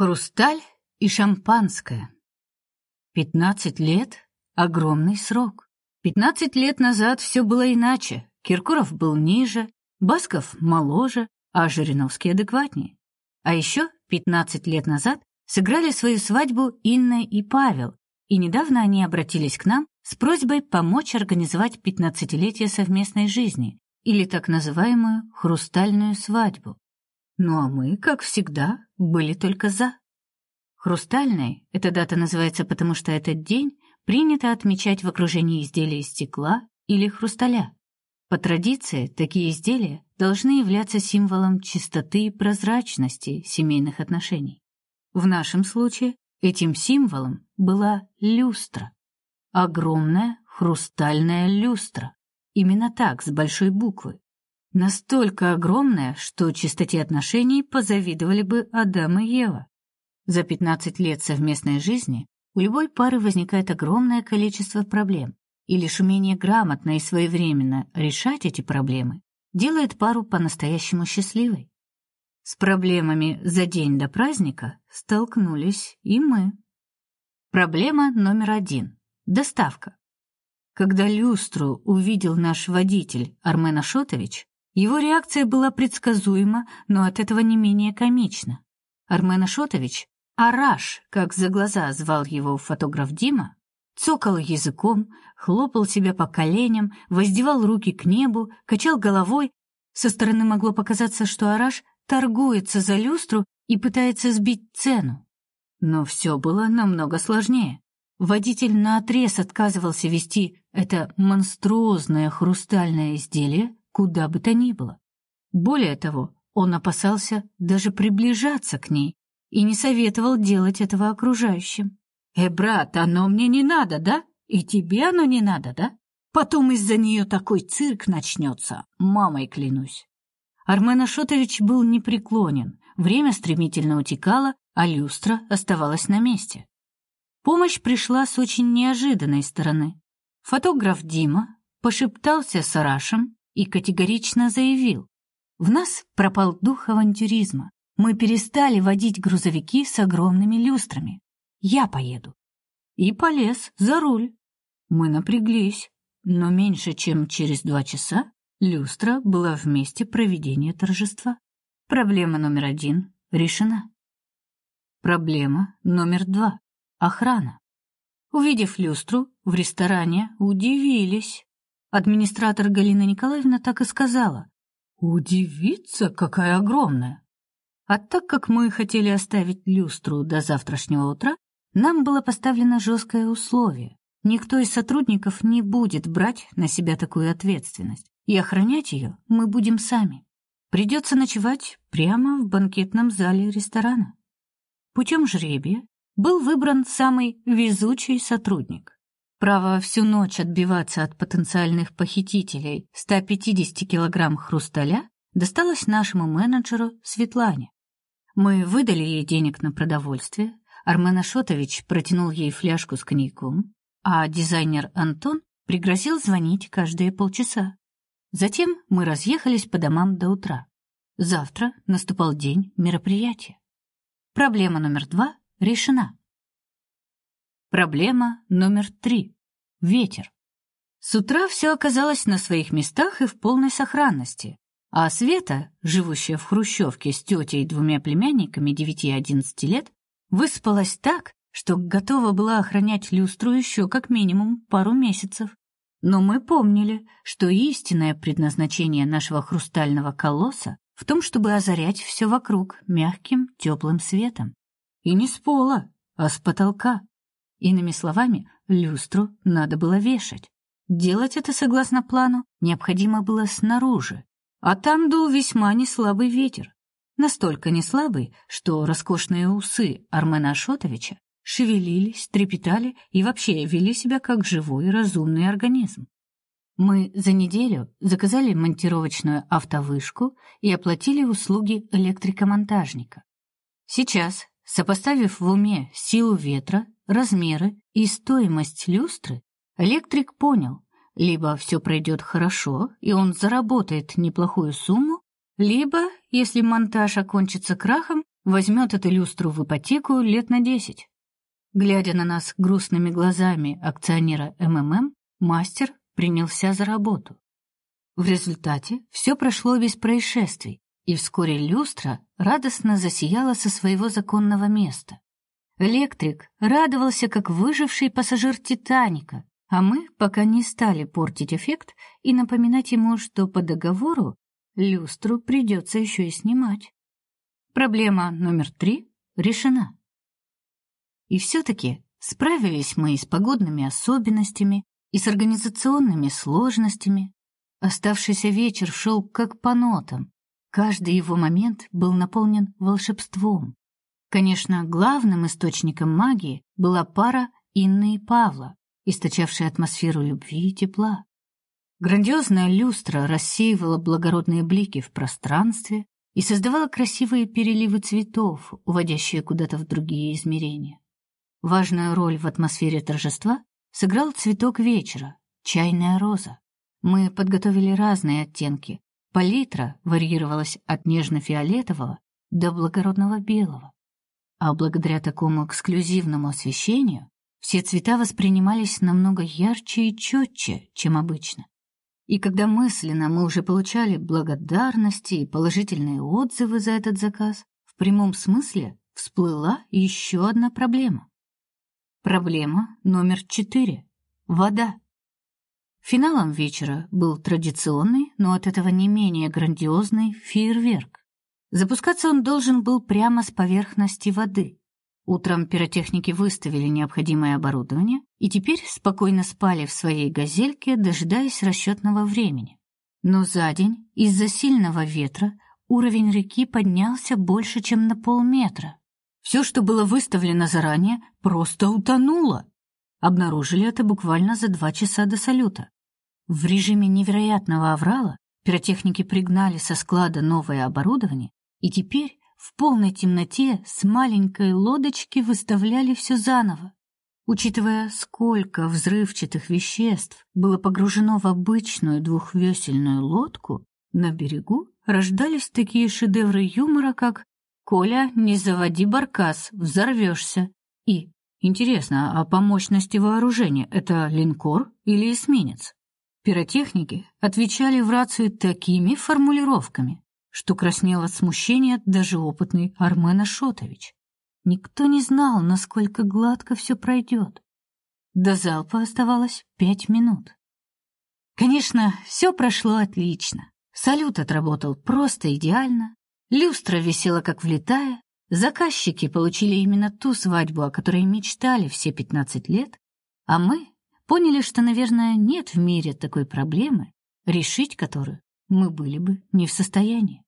Хрусталь и шампанское. Пятнадцать лет огромный срок. Пятнадцать лет назад все было иначе. Киркоров был ниже, Басков моложе, а Жириновский адекватнее. А еще пятнадцать лет назад сыграли свою свадьбу Инна и Павел, и недавно они обратились к нам с просьбой помочь организовать пятнадцатилетие совместной жизни или так называемую хрустальную свадьбу. Ну а мы, как всегда, были только за. Хрустальной эта дата называется потому, что этот день принято отмечать в окружении изделий из стекла или хрусталя. По традиции, такие изделия должны являться символом чистоты и прозрачности семейных отношений. В нашем случае этим символом была люстра. Огромная хрустальная люстра. Именно так, с большой буквы. Настолько огромная, что чистоте отношений позавидовали бы Адам и Ева. За 15 лет совместной жизни у любой пары возникает огромное количество проблем, и лишь умение грамотно и своевременно решать эти проблемы делает пару по-настоящему счастливой. С проблемами за день до праздника столкнулись и мы. Проблема номер один — доставка. Когда люстру увидел наш водитель Армен Ашотович, его реакция была предсказуема, но от этого не менее комична. Армен Ашотович, Араш, как за глаза звал его фотограф Дима, цокал языком, хлопал себя по коленям, воздевал руки к небу, качал головой. Со стороны могло показаться, что Араш торгуется за люстру и пытается сбить цену. Но все было намного сложнее. Водитель наотрез отказывался вести это монструозное хрустальное изделие куда бы то ни было. Более того, он опасался даже приближаться к ней и не советовал делать этого окружающим. «Э, брат, оно мне не надо, да? И тебе оно не надо, да? Потом из-за нее такой цирк начнется, мамой клянусь». Армен Ашотович был непреклонен, время стремительно утекало, а люстра оставалась на месте. Помощь пришла с очень неожиданной стороны. Фотограф Дима пошептался с Арашем и категорично заявил: "В нас пропал дух авантюризма. Мы перестали водить грузовики с огромными люстрами. Я поеду". И полез за руль. Мы напряглись, но меньше чем через два часа люстра была в месте проведения торжества. Проблема номер один решена. Проблема номер два охрана. Увидев люстру в ресторане, удивились. Администратор Галина Николаевна так и сказала: "Удивиться, какая огромная". А так как мы хотели оставить люстру до завтрашнего утра, нам было поставлено жесткое условие: никто из сотрудников не будет брать на себя такую ответственность, и охранять ее мы будем сами. Придется ночевать прямо в банкетном зале ресторана. Путем жребия был выбран самый везучий сотрудник. Право всю ночь отбиваться от потенциальных похитителей 150 килограмм хрусталя досталось нашему менеджеру Светлане. Мы выдали ей денег на продовольствие, Армен Ашотович протянул ей фляжку с коньяком, а дизайнер Антон пригрозил звонить каждые полчаса. Затем мы разъехались по домам до утра. Завтра наступал день мероприятия. Проблема номер два решена. Проблема номер три. Ветер. С утра все оказалось на своих местах и в полной сохранности. А Света, живущая в хрущевке с тетей и двумя племянниками девяти и одиннадцати лет, выспалась так, что готова была охранять люстру еще как минимум пару месяцев. Но мы помнили, что истинное предназначение нашего хрустального колосса в том, чтобы озарять все вокруг мягким, теплым светом. И не с пола, а с потолка. Иными словами, люстру надо было вешать. Делать это согласно плану необходимо было снаружи, а там дул весьма неслабый ветер. Настолько неслабый, что роскошные усы Армена Ашотовича шевелились, трепетали и вообще вели себя как живой разумный организм. Мы за неделю заказали монтировочную автовышку и оплатили услуги электрикомонтажника. Сейчас, сопоставив в уме силу ветра, размеры и стоимость люстры, электрик понял, либо все пройдет хорошо, и он заработает неплохую сумму, либо, если монтаж окончится крахом, возьмет эту люстру в ипотеку лет на десять. Глядя на нас грустными глазами акционера МММ, мастер принялся за работу. В результате все прошло без происшествий, и вскоре люстра радостно засияла со своего законного места. Электрик радовался, как выживший пассажир Титаника, а мы пока не стали портить эффект и напоминать ему, что по договору люстру придется еще и снимать. Проблема номер три решена. И все-таки справились мы и с погодными особенностями, и с организационными сложностями. Оставшийся вечер шел как по нотам. Каждый его момент был наполнен волшебством. Конечно, главным источником магии была пара Инны и Павла, источавшая атмосферу любви и тепла. Грандиозная люстра рассеивала благородные блики в пространстве и создавала красивые переливы цветов, уводящие куда-то в другие измерения. Важную роль в атмосфере торжества сыграл цветок вечера чайная роза. Мы подготовили разные оттенки. Палитра варьировалась от нежно-фиолетового до благородного белого а благодаря такому эксклюзивному освещению все цвета воспринимались намного ярче и четче, чем обычно. И когда мысленно мы уже получали благодарности и положительные отзывы за этот заказ, в прямом смысле всплыла еще одна проблема. Проблема номер четыре — вода. Финалом вечера был традиционный, но от этого не менее грандиозный фейерверк. Запускаться он должен был прямо с поверхности воды. Утром пиротехники выставили необходимое оборудование и теперь спокойно спали в своей газельке, дожидаясь расчетного времени. Но за день из-за сильного ветра уровень реки поднялся больше, чем на полметра. Все, что было выставлено заранее, просто утонуло. Обнаружили это буквально за два часа до салюта. В режиме невероятного аврала пиротехники пригнали со склада новое оборудование и теперь в полной темноте с маленькой лодочки выставляли все заново. Учитывая, сколько взрывчатых веществ было погружено в обычную двухвесельную лодку, на берегу рождались такие шедевры юмора, как «Коля, не заводи баркас, взорвешься» и «Интересно, а по мощности вооружения это линкор или эсминец?» Пиротехники отвечали в рацию такими формулировками, что краснел от смущения даже опытный Армен Ашотович. Никто не знал, насколько гладко все пройдет. До залпа оставалось пять минут. Конечно, все прошло отлично. Салют отработал просто идеально. Люстра висела как влитая. Заказчики получили именно ту свадьбу, о которой мечтали все пятнадцать лет, а мы поняли, что, наверное, нет в мире такой проблемы, решить которую мы были бы не в состоянии.